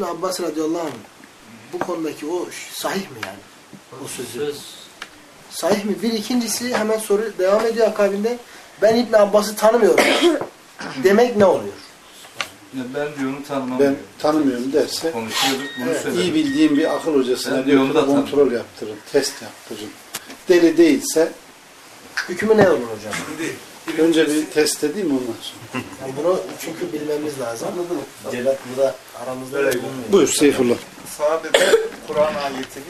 İbn Abbas radıyallahu anh bu konudaki o sahih mi yani? O sözü. Söz Sahih mi? Bir ikincisi hemen soru devam ediyor akabinde. Ben İbn Abbas'ı tanımıyorum. Demek ne oluyor? Ya ben diyor onu tanımam Ben tanımıyorum derse Konuşuyorduk bunu evet, söyledim. iyi bildiğim bir akıl hocasına diyor tanımam. kontrol yaptırın, test yaptırın. Deli değilse Hükmü ne olur hocam? Önce bir test edeyim ondan sonra. Yani bunu çünkü bilmemiz lazım. Celat burada aramızda Böyle bulunmuyor. Buyur Seyfullah. Sahabede Kur'an ayetini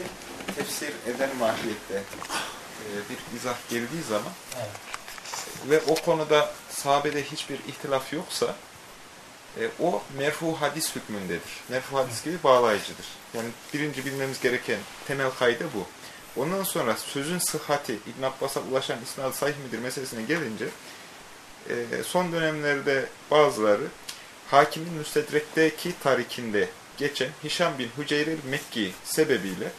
tefsir eden mahiyette e, bir izah geldiği zaman ve o konuda sahabede hiçbir ihtilaf yoksa e, o merfu hadis hükmündedir. Merfu hadis gibi bağlayıcıdır. Yani birinci bilmemiz gereken temel kaydı bu. Ondan sonra sözün sıhhati, İbn Abbas'a ulaşan isnad sahih midir meselesine gelince e, son dönemlerde bazıları hakimin müstedrekteki tarikinde geçen Hişam bin Hüceyr el-Mekki sebebiyle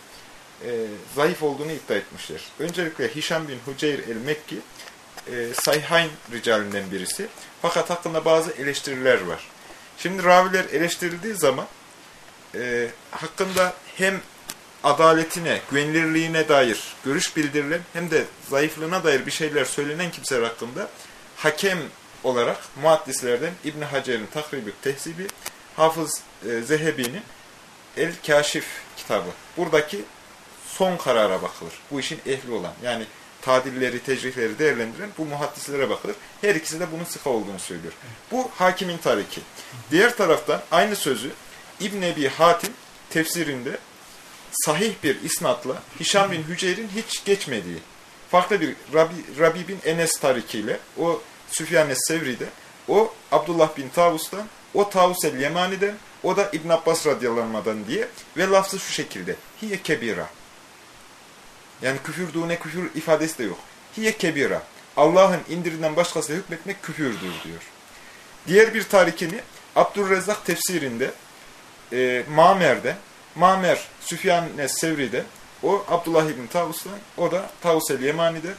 e, zayıf olduğunu iddia etmişler. Öncelikle Hişam bin Hüceyr el-Mekki e, Sayhayn ricalinden birisi. Fakat hakkında bazı eleştiriler var. Şimdi raviler eleştirildiği zaman e, hakkında hem adaletine, güvenilirliğine dair görüş bildirilen hem de zayıflığına dair bir şeyler söylenen kimseler hakkında hakem olarak muaddislerden İbn Hacer'in Tahribü Tehzibi, Hafız e, Zehebi'nin El Kaşif kitabı. Buradaki son karara bakılır. Bu işin ehli olan. Yani tadilleri, tecrihleri değerlendiren bu muhaddislere bakılır. Her ikisi de bunun sıka olduğunu söylüyor. Bu hakimin tariki. Diğer taraftan aynı sözü İbn Ebi Hatim tefsirinde sahih bir isnatla Hişam bin Hüceyr'in hiç geçmediği farklı bir Rabi, Rabi bin Enes tarikiyle o Süfyan es-Sevri'de o Abdullah bin Tavus'tan o Tavus el-Yemani'den o da İbn Abbas radıyallahu anh'dan diye ve lafzı şu şekilde hiye kebira yani küfür dune küfür ifadesi de yok. Hiye kebira. Allah'ın indirinden başkasıyla hükmetmek küfürdür diyor. Diğer bir tarikini Abdurrezzak tefsirinde e, Mamer'de, Mamer Süfyan Sevri'de, o Abdullah İbn Tavus'tan, o da Tavus el-Yemani'de,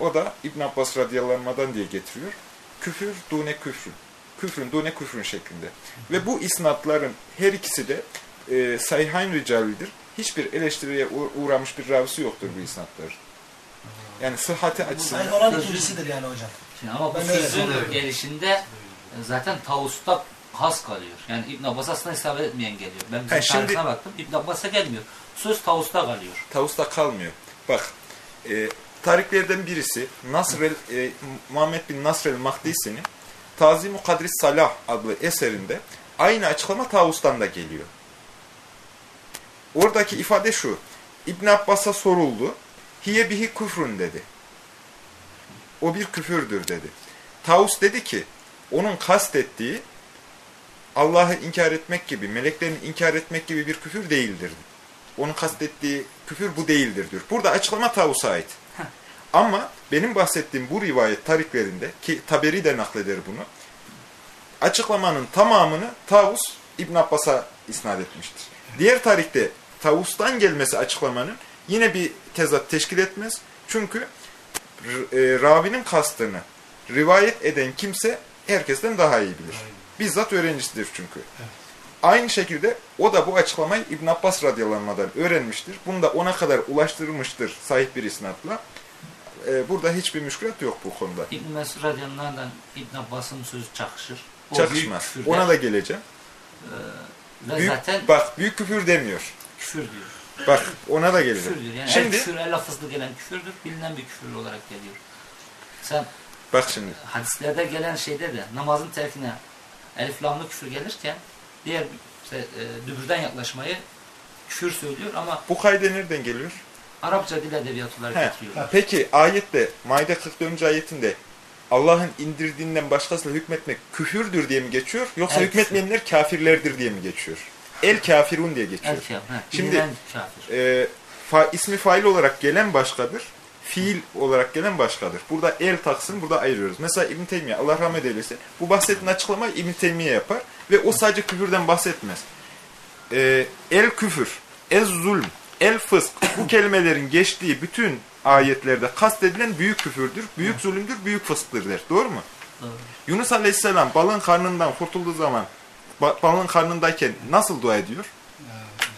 o da İbn Abbas radıyallahu diye getiriyor. Küfür dune küfrün. Küfrün dune küfrün şeklinde. Ve bu isnatların her ikisi de e, sayhayn ricalidir. Hiçbir eleştiriye uğ- uğramış bir ravisi yoktur bu isnatların. Yani sıhhati açısından. Sahih olan ikincisidir yani hocam. Şimdi ama bu Ben sözün gelişinde e, zaten tavusta has kalıyor. Yani İbn Abbas aslında isabet etmeyen geliyor. Ben bizim şimdi- baktım. İbn Abbas'a gelmiyor. Söz tavusta kalıyor. Tavus'ta kalmıyor. Bak, e, tariklerden birisi Nasrel, e, Muhammed bin Nasrel Mahdisi'nin Tazim-i Kadris Salah adlı eserinde aynı açıklama Tavus'tan da geliyor. Oradaki ifade şu. İbn Abbas'a soruldu. Hiye bihi küfrün dedi. O bir küfürdür dedi. Tavus dedi ki onun kastettiği Allah'ı inkar etmek gibi, meleklerini inkar etmek gibi bir küfür değildir. Onun kastettiği küfür bu değildir diyor. Burada açıklama Tavus'a ait. Ama benim bahsettiğim bu rivayet tariklerinde ki Taberi de nakleder bunu. Açıklamanın tamamını Tavus İbn Abbas'a isnat etmiştir. Diğer tarihte Tavus'tan gelmesi açıklamanın yine bir tezat teşkil etmez. Çünkü e, ravinin kastını rivayet eden kimse herkesten daha iyi bilir. Bizzat öğrencisidir çünkü. Aynı şekilde o da bu açıklamayı İbn Abbas radıyallahu anh'dan öğrenmiştir. Bunu da ona kadar ulaştırmıştır sahip bir isnatla. Ee, burada hiçbir müşkülat yok bu konuda. İbn Mesud radıyallahu anh'dan İbn Abbas'ın sözü çakışır. O Çakışmaz. büyük küfür Ona da geleceğim. Ve Büyük, zaten bak büyük küfür demiyor. küfür diyor. Bak ona da geleceğim. Küfür diyor. Yani Şimdi el küfür, el lafızlı gelen küfürdür. Bilinen bir küfür olarak geliyor. Sen bak şimdi. hadislerde gelen şeyde de namazın terkine elif lamlı küfür gelirken diğer işte, e, dübürden yaklaşmayı küfür söylüyor ama Bu kayde nereden geliyor? Arapça dil edebiyatı olarak He. getiriyorlar. Peki ayette Maide 44. ayetinde Allah'ın indirdiğinden başkasıyla hükmetmek küfürdür diye mi geçiyor? Yoksa Evet. hükmetmeyenler kafirlerdir diye mi geçiyor? El kafirun diye geçiyor. El kafir. he, Şimdi- kafir. e, fa, ismi fail olarak gelen başkadır. Fiil olarak gelen başkadır. Burada el taksın, burada ayırıyoruz. Mesela İbn Teymiye, Allah rahmet eylesin. Bu bahsettiğin açıklamayı İbn Teymiye yapar. Ve o sadece küfürden bahsetmez. E, el küfür, el zulm, el fısk. Bu kelimelerin geçtiği bütün ayetlerde kastedilen büyük küfürdür, büyük zulümdür, büyük fısktır der. Doğru mu? Yunus Aleyhisselam balın karnından kurtulduğu zaman ba- balının karnındayken nasıl dua ediyor?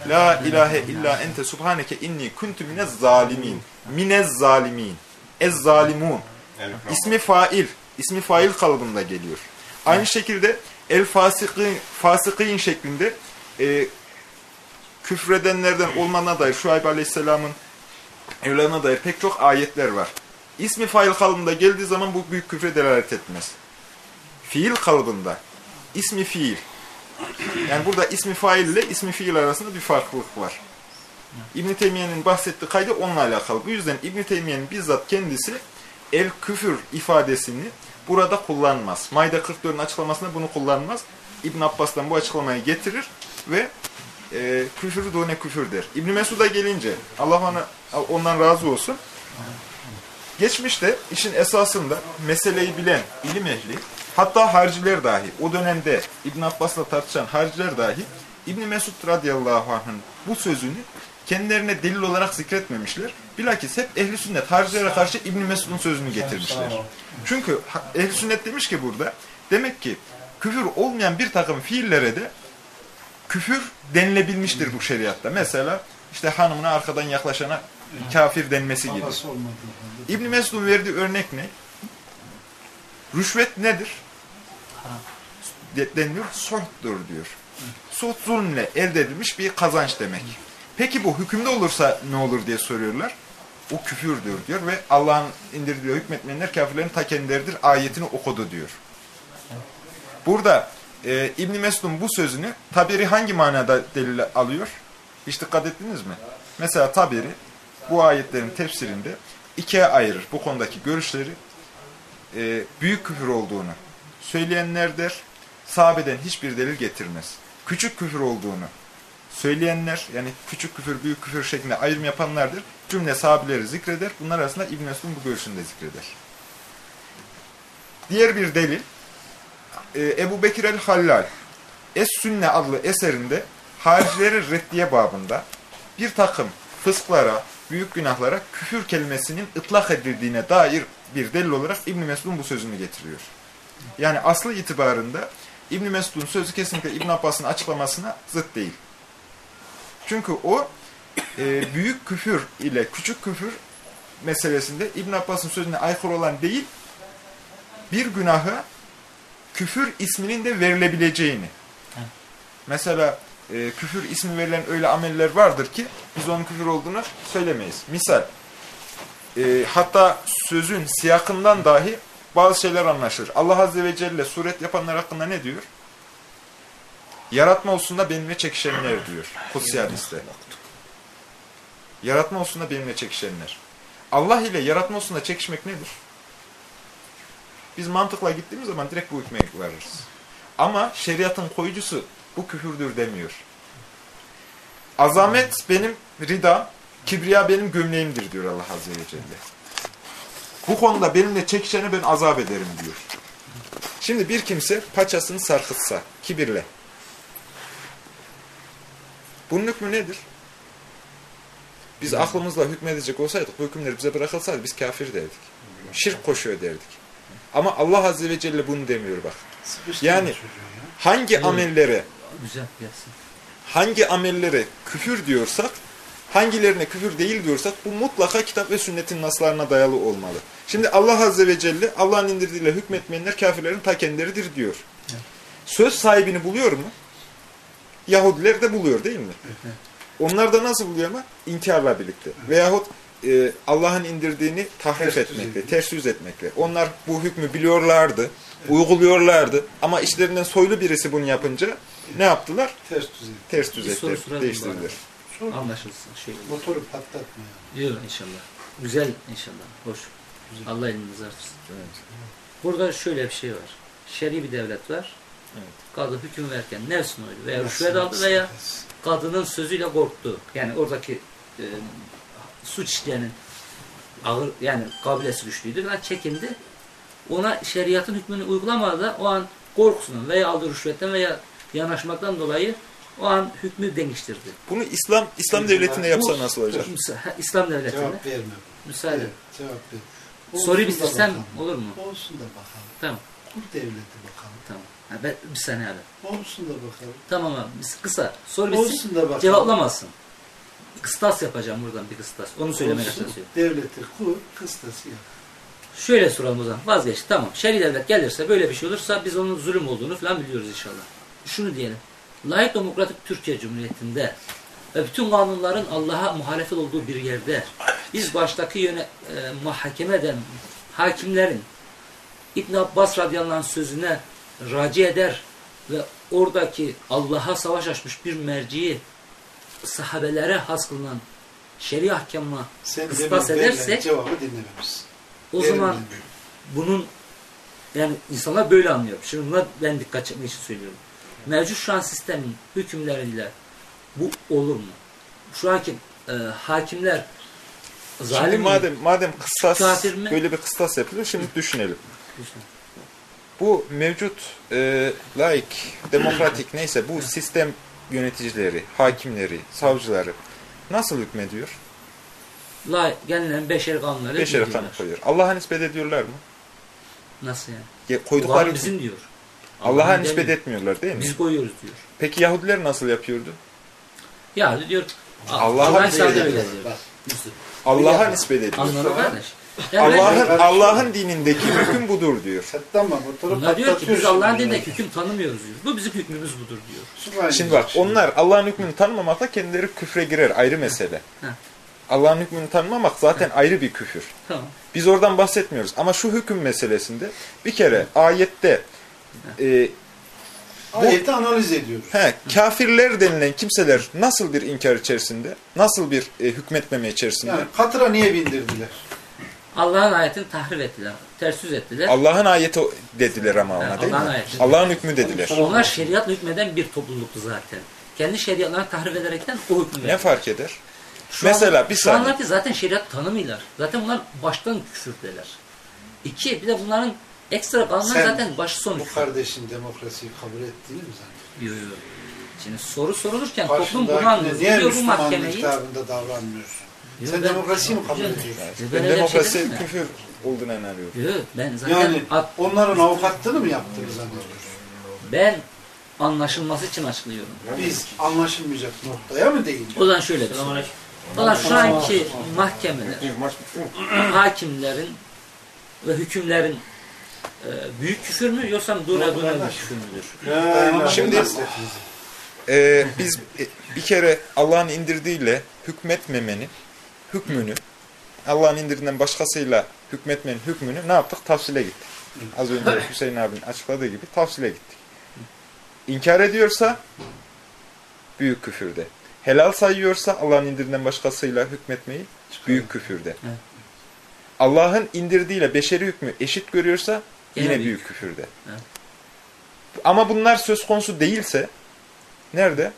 La ilahe illa ente subhaneke inni kuntu minez zalimin. Minez zalimin. Ez zalimun. İsmi fail. ismi fail kalıbında geliyor. Aynı şekilde el fasikin, fasikin şeklinde e, küfredenlerden olmana dair Şuayb Aleyhisselam'ın evlerine dair pek çok ayetler var. İsmi fail kalıbında geldiği zaman bu büyük küfre delalet etmez. Fiil kalıbında ismi fiil. Yani burada ismi fail ile ismi fiil arasında bir farklılık var. İbn Teymiye'nin bahsettiği kaydı onunla alakalı. Bu yüzden İbn Teymiye'nin bizzat kendisi el küfür ifadesini burada kullanmaz. Mayda 44'ün açıklamasında bunu kullanmaz. İbn Abbas'tan bu açıklamayı getirir ve e, küfür dune küfür der. İbn Mesud'a gelince Allah ona ondan razı olsun. Geçmişte işin esasında meseleyi bilen ilim ehli, hatta harciler dahi, o dönemde İbn Abbas'la tartışan harciler dahi İbn Mesud radıyallahu anh'ın bu sözünü kendilerine delil olarak zikretmemişler. Bilakis hep ehli sünnet harcilere karşı İbn Mesud'un sözünü getirmişler. Çünkü ehli sünnet demiş ki burada demek ki küfür olmayan bir takım fiillere de küfür denilebilmiştir bu şeriatta. Mesela işte hanımına arkadan yaklaşana kafir denmesi gibi. İbn Mesud'un verdiği örnek ne? Rüşvet nedir? De- Deniliyor, suhttur diyor. Suht zulmle elde edilmiş bir kazanç demek. Peki bu hükümde olursa ne olur diye soruyorlar. O küfürdür diyor ve Allah'ın indirdiği hükmetmeyenler kafirlerin ta kendileridir ayetini okudu diyor. Burada e, İbn Mesud'un bu sözünü Taberi hangi manada delil alıyor? Hiç dikkat ettiniz mi? Mesela Taberi bu ayetlerin tefsirinde ikiye ayırır bu konudaki görüşleri. E, büyük küfür olduğunu söyleyenler der, sahabeden hiçbir delil getirmez. Küçük küfür olduğunu söyleyenler, yani küçük küfür, büyük küfür şeklinde ayrım yapanlardır. Cümle sahabeleri zikreder. Bunlar arasında İbn Mesud'un bu görüşünü de zikreder. Diğer bir delil, e, Ebu Bekir el-Hallal, Es-Sünne adlı eserinde haricileri reddiye babında bir takım fısklara, büyük günahlara küfür kelimesinin ıtlak edildiğine dair bir delil olarak İbn Mesud'un bu sözünü getiriyor. Yani aslı itibarında İbn Mesud'un sözü kesinlikle İbn Abbas'ın açıklamasına zıt değil. Çünkü o e, büyük küfür ile küçük küfür meselesinde İbn Abbas'ın sözüne aykırı olan değil, bir günahı küfür isminin de verilebileceğini. Mesela e, küfür ismi verilen öyle ameller vardır ki biz onun küfür olduğunu söylemeyiz. Misal, e, hatta sözün siyakından dahi bazı şeyler anlaşılır. Allah Azze ve Celle suret yapanlar hakkında ne diyor? Yaratma hususunda benimle çekişenler diyor. Kutsi hadiste. Yaratma hususunda benimle çekişenler. Allah ile yaratma hususunda çekişmek nedir? Biz mantıkla gittiğimiz zaman direkt bu hükme varırız. Ama şeriatın koyucusu bu küfürdür demiyor. Azamet benim rida, kibriya benim gömleğimdir diyor Allah Azze ve Celle. Bu konuda benimle çekişene ben azap ederim diyor. Şimdi bir kimse paçasını sarkıtsa kibirle. Bunun hükmü nedir? Biz aklımızla hükmedecek olsaydık, bu hükümleri bize bırakılsaydı biz kafir derdik. Şirk koşuyor derdik. Ama Allah Azze ve Celle bunu demiyor bak. Sıkıştırma Yani- ya. Hangi amellere Güzel gelsin. hangi amellere küfür diyorsak, hangilerine küfür değil diyorsak bu mutlaka kitap ve sünnetin naslarına dayalı olmalı. Şimdi Allah Azze ve Celle Allah'ın indirdiğiyle hükmetmeyenler kafirlerin ta kendileridir diyor. Söz sahibini buluyor mu? Yahudiler de buluyor değil mi? Onlar da nasıl buluyor ama? İnkarla birlikte. Veyahut e, Allah'ın indirdiğini tahrif Ters düz etmekle, ters yüz etmekle. Onlar bu hükmü biliyorlardı, uyguluyorlardı ama işlerinden soylu birisi bunu yapınca ne yaptılar? Ters düzey. Ters düz ettiler, değiştirdiler. Anlaşılsın. Şey. Motoru patlatma. Yok inşallah. Güzel inşallah. Hoş. Allah elinizi artırsın. Burada şöyle bir şey var. Şer'i bir devlet var. Evet. Kadın hüküm verirken nefsini oydu veya rüşvet aldı veya kadının sözüyle korktu. Yani oradaki e, suç işleyenin ağır yani kabilesi güçlüydü ve çekindi. Ona şeriatın hükmünü uygulamadı da o an korkusundan veya aldığı rüşvetten veya yanaşmaktan dolayı o an hükmü değiştirdi. Bunu İslam İslam devletinde yapsa nasıl olacak? İslam devletinde. Cevap verme. Müsaade. Evet, cevap ver. Soruyu bitirsem olur mu? Olsun da bakalım. Tamam. Kur devleti bakalım. Tamam. Ha, ben, bir saniye abi. Olsun da bakalım. Tamam abi. Biz kısa. Soru bitsin. Olsun da bakalım. Cevaplamazsın. Kıstas yapacağım buradan bir kıstas. Onu söylemeye çalışıyorum. Devleti kur, kıstası yap. Şöyle soralım o zaman. Vazgeçtik. Tamam. Şer'i devlet gelirse böyle bir şey olursa biz onun zulüm olduğunu falan biliyoruz inşallah. Şunu diyelim. Layık demokratik Türkiye Cumhuriyeti'nde ve bütün kanunların Allah'a muhalefet olduğu bir yerde biz baştaki yöne, e, mahkeme eden hakimlerin İbn Abbas radıyallahu anh sözüne raci eder ve oradaki Allah'a savaş açmış bir merciyi sahabelere has kılınan şer'i ahkamına Sen edersek cevabı dinlememişsin. o Derin zaman bunun yani insanlar böyle anlıyor. Şimdi buna ben dikkat çekmek için söylüyorum. Mevcut şu an sistemin hükümleriyle bu olur mu? Şu anki e, hakimler zalim Şimdi mi? madem madem kıstas mi? böyle bir kıstas yapılıyor şimdi düşünelim. Bu mevcut e, laik, demokratik neyse bu sistem yöneticileri, hakimleri, savcıları nasıl hükmediyor? La gelinen beşer kanunları Beşer kanı koyuyor. Allah'a nispet ediyorlar mı? Nasıl yani? Ya, koydukları Kur'an bizim diyor. Allah'a Allah'ın nispet demiyor. etmiyorlar değil mi? Biz koyuyoruz diyor. Peki Yahudiler nasıl yapıyordu? Ya diyor Allah'a Allah'ın nispet ediyor. Allah'a nispet ediyor. Anladın kardeş? Allah'ın Allah'ın dinindeki hüküm budur diyor. Tamam Bunlar diyor ki biz Allah'ın dinindeki hüküm tanımıyoruz diyor. Bu bizim hükmümüz budur diyor. Şimdi bak onlar Allah'ın hükmünü tanımamakla kendileri küfre girer ayrı mesele. Allah'ın hükmünü tanımamak zaten ayrı bir küfür. Tamam. Biz oradan bahsetmiyoruz. Ama şu hüküm meselesinde bir kere ayette e, Ayeti analiz ediyoruz. he, kafirler denilen kimseler nasıl bir inkar içerisinde, nasıl bir e, hükmetmeme içerisinde? Yani katıra niye bindirdiler? Allah'ın ayetini tahrif ettiler. Ters yüz ettiler. Allah'ın ayeti dediler ama ona değil Allah'ın mi? ayeti. Allah'ın hükmü dediler. Onlar şeriatla hükmeden bir topluluktu zaten. Kendi şeriatlarını tahrif ederekten o hükmü Ne fark eder? Şu Mesela an, bir Şu saniye. anlar zaten şeriat tanımıyorlar. Zaten bunlar baştan küfürdeler. İki, bir de bunların ekstra kanunlar Sen zaten başı sonu Bu kardeşin demokrasiyi kabul ettiğini mi zannediyorsun? Yo, yo. Şimdi soru sorulurken toplum bunu anlıyor. niye Müslümanlık davranmıyorsun? Yo, Sen ben- demokrasiyi mi kabul Yo, ediyorsun? ben Ben şey demokrasi mi? küfür olduğuna inanıyorum. Yo, ben zaten Yani at- onların avukatlığını mı yaptığını zannediyorsun? ben anlaşılması için açıklıyorum. Biz anlaşılmayacak noktaya mı değineceğiz? O zaman şöyle düşün. O zaman şu anki mahkemeler, hakimlerin ve hükümlerin e, büyük küfür mü yoksa dura dura bir küfür müdür? Şimdi- Şimdi Ee, biz e, bir kere Allah'ın indirdiğiyle hükmetmemenin hükmünü, Allah'ın indirdiğinden başkasıyla hükmetmenin hükmünü ne yaptık? Tafsile gittik. Az önce Hüseyin abinin açıkladığı gibi tafsile gittik. İnkar ediyorsa büyük küfürde. Helal sayıyorsa Allah'ın indirdiğinden başkasıyla hükmetmeyi büyük küfürde. Evet. Allah'ın indirdiğiyle beşeri hükmü eşit görüyorsa yine büyük. büyük küfürde. Evet. Ama bunlar söz konusu değilse nerede?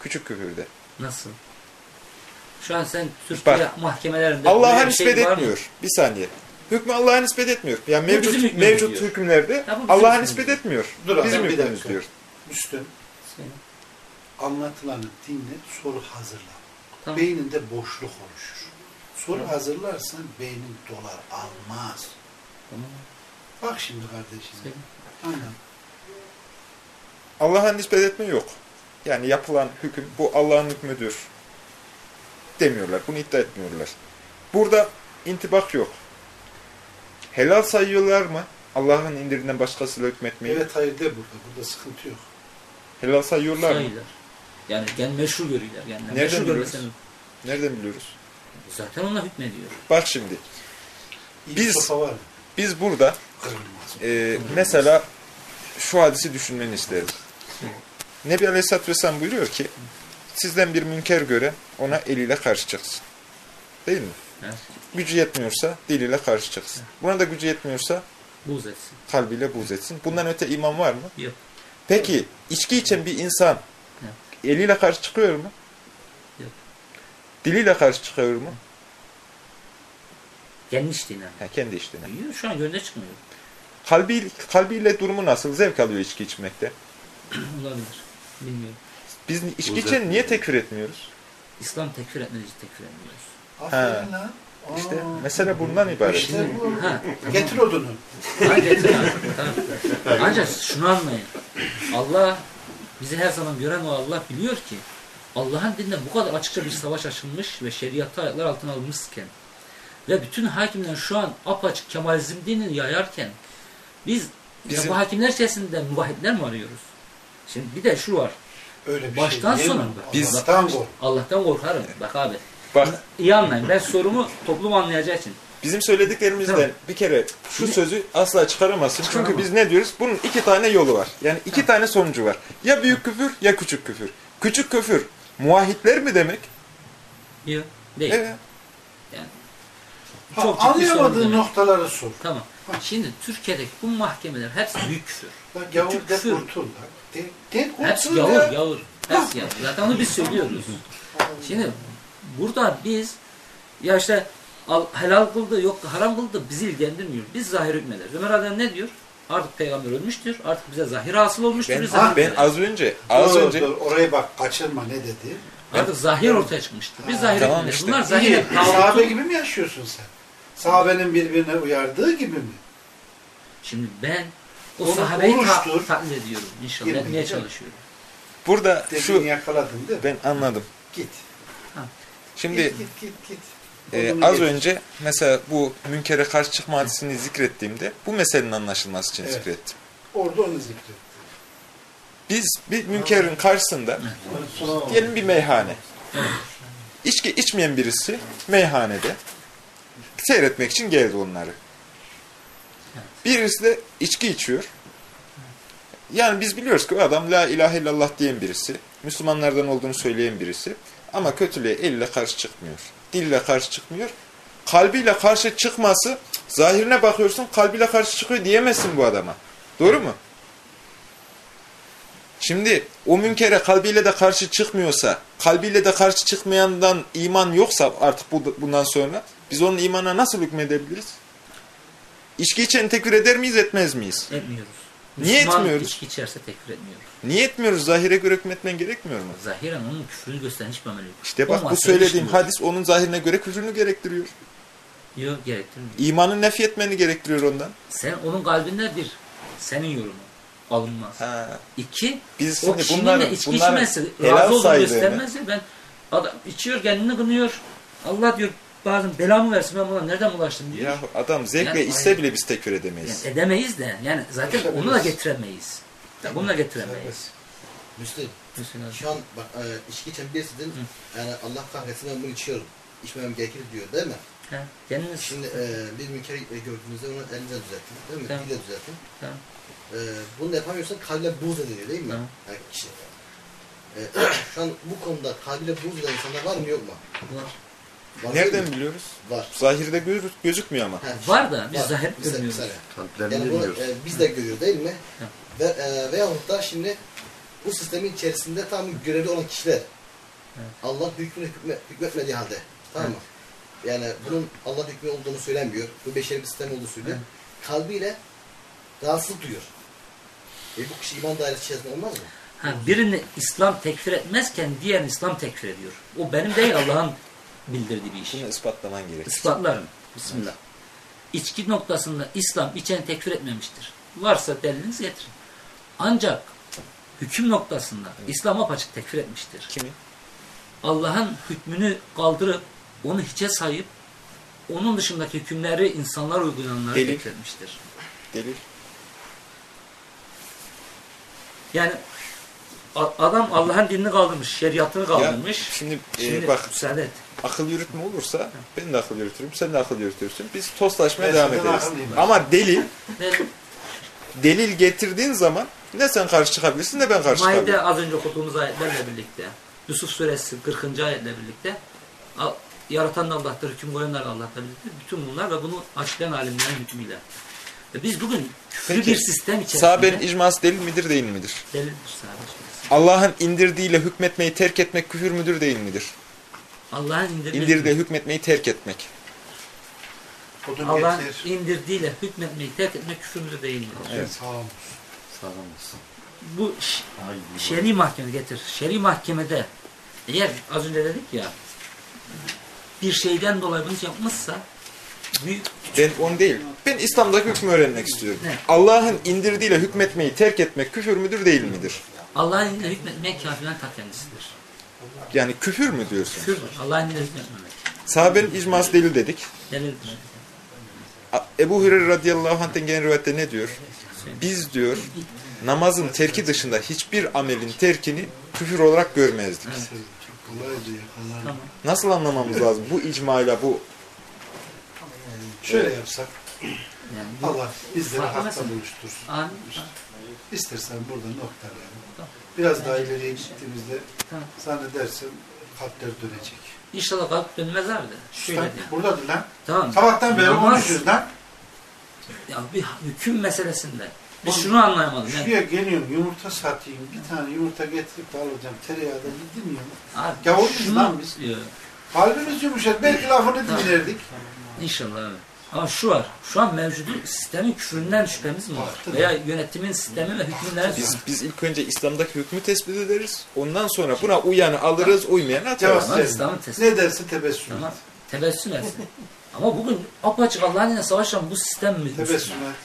Küçük küfürde. Nasıl? Şu an sen Türkiye Bak, mahkemelerinde Allah'a şey nispet mı? etmiyor. Bir saniye. Hükmü Allah'a nispet etmiyor. Yani mevcut hükmümüz mevcut diyor. hükümlerde Allah'a nispet etmiyor. Dur bizim abi, bir hükmümüz diyor. Müslüm anlatılanı dinle, soru hazırla. Tamam. Beyninde boşluk oluşur. Soru hazırlarsan beynin dolar almaz. Tamam. Bak şimdi kardeşim. Söyle. Aynen. Allah'a nispet etme yok. Yani yapılan hüküm bu Allah'ın hükmüdür demiyorlar. Bunu iddia etmiyorlar. Burada intibak yok. Helal sayıyorlar mı? Allah'ın indirdiğinden başkasıyla hükmetmeyi. Evet hayır de burada. Burada sıkıntı yok. Helal sayıyorlar mı? Sayılar. Yani yani meşru görüyorlar. Yani Nereden meşru biliyoruz? görmesen Nereden biliyoruz? zaten ona hükmediyor. Bak şimdi. İyi Biz-. Biz burada e, mesela şu hadisi düşünmeni isterim. Nebi Aleyhisselatü Vesselam buyuruyor ki sizden bir münker göre ona eliyle karşı çıksın. Değil mi? Evet. Gücü yetmiyorsa diliyle karşı çıksın. Buna da gücü yetmiyorsa Buz etsin. kalbiyle buğz etsin. Bundan öte iman var mı? Yok. Peki içki içen bir insan eliyle karşı çıkıyor mu? Yok. Diliyle karşı çıkıyor mu? Kendi içtiğine. Ha, kendi içtiğine. Yok, Şu an gönlüne çıkmıyor. Kalbi, kalbiyle durumu nasıl? Zevk alıyor içki içmekte. Olabilir. Bilmiyorum. Biz içki içen niye tekfir etmiyoruz? İslam tekfir etmediği için tekfir etmiyoruz. Aferin lan. İşte mesele bundan ibaret. İşte bu. Ha, Getir odunu. ha, getir abi, tamam. Ancak şunu anlayın. Allah bizi her zaman gören o Allah biliyor ki Allah'ın dininde bu kadar açıkça bir savaş açılmış ve şeriatı ayaklar altına almışken ve bütün hakimler şu an apaçık Kemalizm dinini yayarken biz Bizim- ya bu hakimler içerisinde muvahhidler mi arıyoruz? Şimdi bir de şu var. Öyle bir Baştan şey değil sona mi? biz- Allah'tan kork. Allah'tan korkarım. Bak abi. Bak iyi anlayın. Ben sorumu toplum anlayacağı için. bizim söylediklerimizden Tamam. bir kere şu sözü asla çıkaramazsın. Çünkü biz ne diyoruz? Bunun iki tane yolu var. Yani iki tane sonucu var. Ya büyük küfür ya küçük küfür. Küçük küfür muahitler mi demek? Yok. Değil. Evet. Ha, Çok ciddi sorun anlayamadığın noktaları sor. Tamam. Şimdi Türkiye'deki bu mahkemeler hepsi büyük küfür. Lan gavur de kurtul lan. De, de kurtul Hepsi ya. yavur, yavur. Hepsi yavur. Zaten onu biz söylüyoruz. Şimdi burada biz ya işte al- helal kıldı yok haram kıldı bizi ilgilendirmiyor. Biz zahir hükmederiz. Ömer Adem ne diyor? Artık peygamber ölmüştür. Artık bize zahir hasıl olmuştur. Ben, biz zahir ben az önce az Dur, önce dur, oraya bak kaçırma ne dedi? Artık zahir ortaya çıkmıştır. Biz zahir Tamam hükmederiz. işte. Bunlar İyi, zahir sahabe tağutu. gibi mi yaşıyorsun sen? Sahabenin birbirine uyardığı gibi mi? Şimdi ben o Onu sahabeyi ta- oluştur. taklit ediyorum. İnşallah etmeye girme. çalışıyorum. burada Dediğini şu yakaladın değil mi? ben anladım. Git. Şimdi git git git. git. Odunu az getir. önce mesela bu münkere karşı çıkma hadisini zikrettiğimde bu meselenin anlaşılması için Evet. zikrettim. Orada onu zikret. Biz bir münkerin karşısında diyelim bir meyhane. İçki içmeyen birisi meyhanede seyretmek için geldi onları. Birisi de içki içiyor. Yani biz biliyoruz ki o adam la ilahe illallah diyen birisi. Müslümanlardan olduğunu söyleyen birisi. Ama kötülüğe elle karşı çıkmıyor. Dille karşı çıkmıyor. Kalbiyle karşı çıkması, zahirine bakıyorsun kalbiyle karşı çıkıyor diyemezsin bu adama. Doğru mu? Şimdi o münkere kalbiyle de karşı çıkmıyorsa, kalbiyle de karşı çıkmayandan iman yoksa artık bu, bundan sonra biz onun imana nasıl hükmedebiliriz? İçki içeni tekfir eder miyiz, etmez miyiz? Etmiyoruz. Niye Müslüman etmiyoruz? içki içerse tekfir etmiyoruz. Niye etmiyoruz? Zahire göre hükmetmen gerekmiyor mu? Zahiren onun küfrünü gösteren hiçbir amel yok. İşte bak bu söylediğim hadis onun zahirine göre küfrünü gerektiriyor. Yok gerektirmiyor. İmanı nef etmeni gerektiriyor ondan. Sen onun kalbinde bir, senin yorumun alınmaz. Ha. İki, Biz o şimdi kişinin bunların, de içki helal razı olduğunu göstermezse ben adam içiyor kendini kınıyor. Allah diyor bazen belamı versin ben buna nereden ulaştım diyor. ya adam zevkle Yani- iste bile biz tekfir edemeyiz. Yani edemeyiz de yani zaten onu da getiremeyiz. Bunu da getiremeyiz. Müslüm. Şu an bak e, içki içen birisidir. Yani Allah kahretsin ben bunu içiyorum. İçmemem gerekir diyor değil mi? he, kendiniz Şimdi e, bir münker e, gördüğünüzde onu elinle düzeltin. Değil mi? Tamam. Dille düzeltin. Tamam. E, bunu da yapamıyorsan kalbine buğz ediliyor değil mi? Tamam. Yani kişi. E, şu an bu konuda kalbine buğz eden insanlar var mı yok mu? var. Var Nereden mi? biliyoruz? Var. Zahirde gözü- gözükmüyor ama. He, Var da biz var. zahir Biz de- görmüyoruz. Kalplerini Yani bunu bilmiyoruz. e, biz de görüyoruz değil mi? Hı. Ve, e, veyahut da şimdi bu sistemin içerisinde tam görevli olan kişiler Allah hükmüne hükme, hükmetmediği halde tamam mı? Yani bunun Allah hükmü olduğunu söylemiyor. Bu beşeri bir sistem olduğunu söylüyor. Kalbiyle rahatsızlık duyuyor. E bu kişi iman dairesi içerisinde olmaz mı? Ha, birini İslam tekfir etmezken diğerini İslam tekfir ediyor. O benim değil Allah'ın bildirdiği bir iş. Bunu ispatlaman gerekir. Ispatlarım. Bismillah. İçki noktasında İslam içeni tekfir etmemiştir. Varsa delilinizi getirin. Ancak hüküm noktasında İslam apaçık tekfir etmiştir. Kimi? Allah'ın hükmünü kaldırıp onu hiçe sayıp onun dışındaki hükümleri insanlar uygulayanları Delil. tekfir etmiştir. Delil. Yani adam Allah'ın dinini kaldırmış, şeriatını Ya, kaldırmış. şimdi, e, Şimdi bak müsaade et. akıl yürütme olursa ben de akıl yürütürüm, sen de akıl yürütürsün. Biz tostlaşmaya Ben devam ederiz. Ama delil, delil getirdiğin zaman ne sen karşı çıkabilirsin ne ben karşı Maide çıkabilirim. az önce okuduğumuz ayetlerle birlikte, Yusuf suresi 40. ayetle birlikte yaratan Allah'tır, hüküm koyan da Allah'tır birlikte. Bütün bunlar ve bunu açıklayan alimlerin hükmüyle. Ve biz bugün küfrü Peki, bir sistem içerisinde Sahabenin icması delil midir değil midir? delildir sahabe şerefsiz. Allah'ın indirdiğiyle hükmetmeyi terk etmek küfür müdür değil midir? Allah'ın indirdiği, İndirdiği hükmetmeyi terk etmek. Allah'ın indirdiğiyle hükmetmeyi terk etmek küfür müdür değil midir? Evet. Sağ olsun. Sağlam olsun. Bu şer'i mahkeme getir. Şer'i mahkemede eğer az önce dedik ya bir şeyden dolayı bunu yapmışsa büyük Ben onu değil. Ben İslam'daki hükmü öğrenmek istiyorum. Allah'ın indirdiğiyle hükmetmeyi terk etmek küfür müdür değil midir? Allah'ın emrine hükmetmek kafirin ta kendisidir. Yani küfür mü diyorsun? Küfürdür. Allah'ın emrine hükmetmemek. Sahabenin icması delil dedik. Delildir. Ebu Hureyre radıyallahu anh'ten gelen rivayette ne diyor? Biz diyor namazın terki dışında hiçbir amelin terkini küfür olarak görmezdik. Nasıl anlamamız lazım? Bu icmayla bu Şöyle yapsak, Yani bu, Allah bizleri hakta buluştursun. Amin. İstersen burada noktalayalım. Tamam. Biraz daha ileriye gittiğimizde Tamam. zannedersem kalpler dönecek. İnşallah kalp dönmez abi de. Şöyle Sen buradadır lan. Tamam. Sabahtan beri konuşuyoruz lan. Ya bir hüküm meselesinde. Biz şunu anlayamadık. Yani, Şuraya geliyorum yumurta satayım. Bir tane yumurta getirip de alacağım. Tereyağı da yedirmiyorum. abi, Gavuruz şunu lan biz. Kalbimiz yumuşar. Belki lafını Tamam. dinlerdik. İnşallah evet. Ama şu var. Şu an mevcudu sistemin küfründen şüphemiz mi var? Tabii. Veya yönetimin sistemi ve hükümleri biz biz ilk önce İslam'daki hükmü tespit ederiz. Ondan sonra buna uyanı alırız, uymayanı atarız. Verin. İslam'ın tespit. Ne derse tebessüm Tamam. et. Tebessüm etsin. Ama bugün apaçık Allah'ın yine savaşan bu sistem mi? Tebessüm et.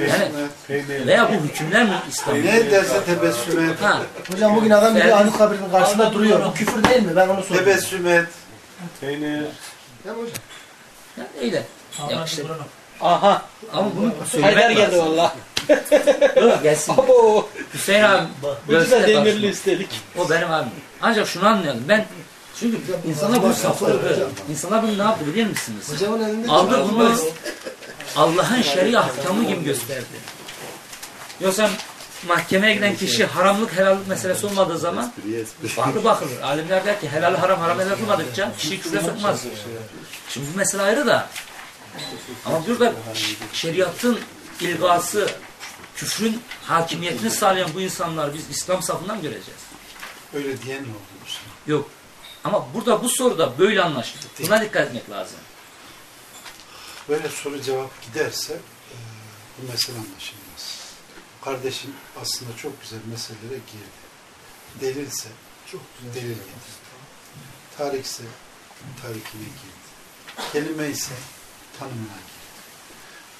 Yani- et. Veya bu hükümler mi İslam? Ne derse tebessüm et. Ha. Hocam bugün adam bir Anıt kabrinin karşısında duruyor. Bu küfür değil mi? Ben onu soruyorum. Tebessüm et. Yani öyle. Ya işte. Aha. Ama bunu Haydar geldi valla. Dur gelsin. Abo. Hüseyin abi. Ucu da demirli üstelik. O benim abim. Ancak şunu anlayalım. Ben çünkü insanlar bunu safladı. İnsanlar bunu ne yaptı biliyor musunuz? Hocamın elinde Aldı bunu Allah'ın şer'i ahkamı gibi gösterdi. Yoksa mahkemeye giden kişi haramlık helallik meselesi olmadığı zaman farklı bakılır. Alimler der ki helal haram haram helal kılmadıkça kişi küfre sokmaz. Şimdi bu mesele ayrı da ama burada şeriatın ilgası küfrün hakimiyetini sağlayan bu insanlar biz İslam safından göreceğiz. Öyle diyen ne oldu? Müslüman? Yok. Ama burada bu soruda böyle anlaşıldı. Buna dikkat etmek lazım. Böyle soru cevap giderse e, bu mesele anlaşılmaz. Kardeşim aslında çok güzel meselelere girdi. Delilse çok güzel delil getirdi. Tarihse tarihine girdi. Kelime ise tanımına girdi.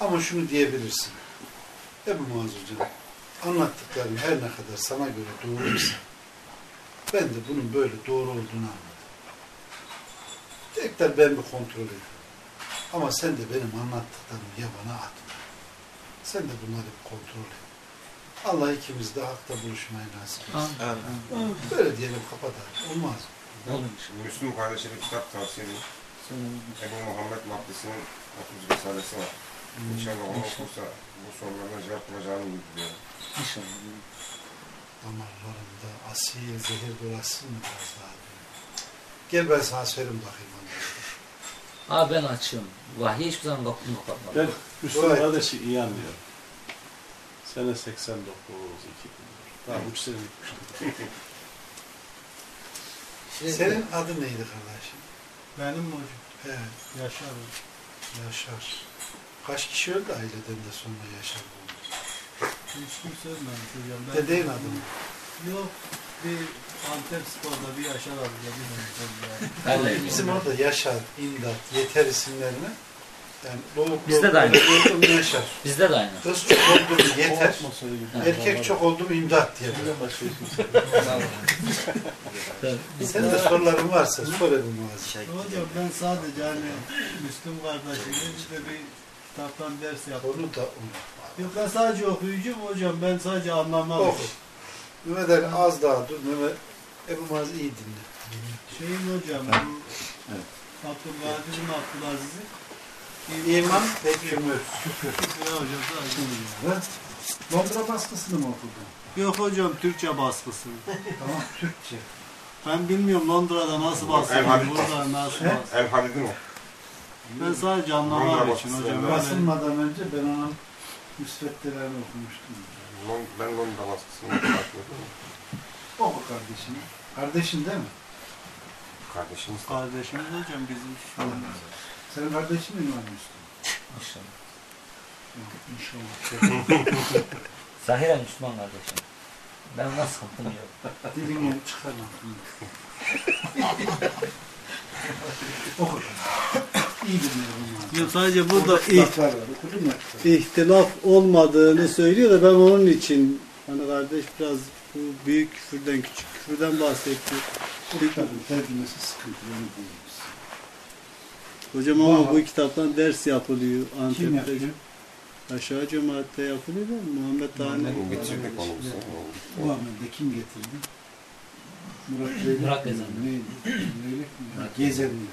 Ama şunu diyebilirsin. Ebu Muaz Hocam anlattıkların her ne kadar sana göre doğruysa ben de bunun böyle doğru olduğunu anladım. Tekrar ben bir kontrol edeyim. Ama sen de benim anlattıklarımı yabana atma. Sen de bunları kontrol et. Allah ikimiz de hakta buluşmayı nasip etsin. Böyle diyelim kapatalım. Olmaz. Müslüm kardeşe bir kitap tavsiye edeyim. Ebu Muhammed Maddesi'nin 30 Risalesi var. İnşallah onu okursa bu sorularına cevap bulacağını umuyorum. İnşallah. Damarlarımda asil zehir dolasın mı biraz daha? Gel ben sana söyleyeyim bakayım. Abi ben açım. Vahiy hiçbir zaman kapatmadım. Ben Müslüman kardeşi iyi anlıyorum. Sene 89, 2000. Daha 3 sene gitmiştim. Şimdi Senin adın neydi kardeşim? Benim mi hocam? He, Yaşar. Yaşar. Kaç kişi öldü aileden de sonra Yaşar oldu? Hiç kimse ölmemiş hocam. Ben Dedeğin adı mı? Yok. Bir Antep Spor'da bir Yaşar abla bir Bizim orada Yaşar, İmdat, Yeter isimlerine yani Bizde de aynı. Yaşar. Bizde de aynı. Kız çok oldu mu Yeter. Erkek çok oldu mu İmdat diye. Senin de soruların varsa sor Ebu Muazzez. Hocam ben sadece hani Müslüm kardeşimin işte bir kitaptan ders yaptım. Onu da unutma. Yok ben sadece okuyucuyum hocam. Ben sadece anlamam. Oku. Mehmet Ali az daha dur. Mehmet Ebu Muazzez iyi dinle. Şeyin hocam bu Abdülkadir mi Abdülaziz'in İman ve kümür. Hocam Londra baskısını mı okudun? Yok hocam Türkçe baskısı. Tamam Türkçe. Ben bilmiyorum Londra'da nasıl basılıyor, burada nasıl basılıyor. El Halid'in o. Ben sadece anlamam için hocam. Basılmadan önce ben onun müsveddelerini okumuştum. Lon- Ben Londra baskısını bakıyordum. Oku kardeşini. Kardeşin değil mi? Kardeşimiz de. Kardeşimiz hocam bizim şu an. Senin kardeşin mi var Müslüm? İnşallah. İnşallah. Zahiren Müslüman kardeşim. Ben ona sıkıntım yok. Dilini çıkarma. Oku. İyi dinliyorum. Yok, sadece burada iht- ihtilaf olmadığını söylüyor da ben onun için hani kardeş biraz bu büyük küfürden küçük küfürden bahsetti. Sıkıntılı onu diyoruz. Hocam ama bu kitaptan ders yapılıyor Kim Antep'te. yapıyor? Aşağı cemaatte yapılıyor da Muhammed Tane. Bu bitirdik konumuzu. Bu Ahmet'de kim getirdi? Murat Leylek. Murat mi? Gezen. Neydi? Leylek mi? Gezen mi?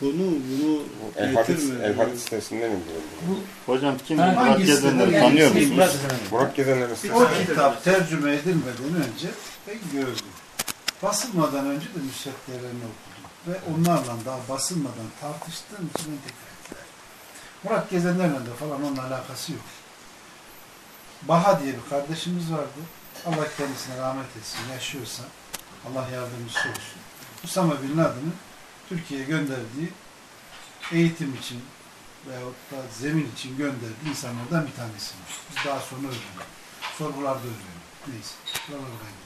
Bunu bunu El Hadis, getirmedi. El Hadis sitesinden indiriyorum. Hocam kim Ha, Murat hangisi Gezenleri tanıyor musunuz? Murat Gezen'e. Murat Gezenler'in O sitesi. kitap tercüme edilmeden önce ben gördüm. Basılmadan önce de müsvedderlerini okudum. Ve onlarla daha basılmadan tartıştığım için ben tekrar. Murat Gezenlerle de falan onun alakası yok. Baha diye bir kardeşimiz vardı. Allah kendisine rahmet etsin. Yaşıyorsa Allah yardımcısı olsun. Usama Bin Laden'ın Türkiye'ye gönderdiği eğitim için veyahut da zemin için gönderdiği insanlardan bir tanesi. Biz daha sonra öğrendik. Sorgularda öğrendik. Neyse. Buralara kaydı.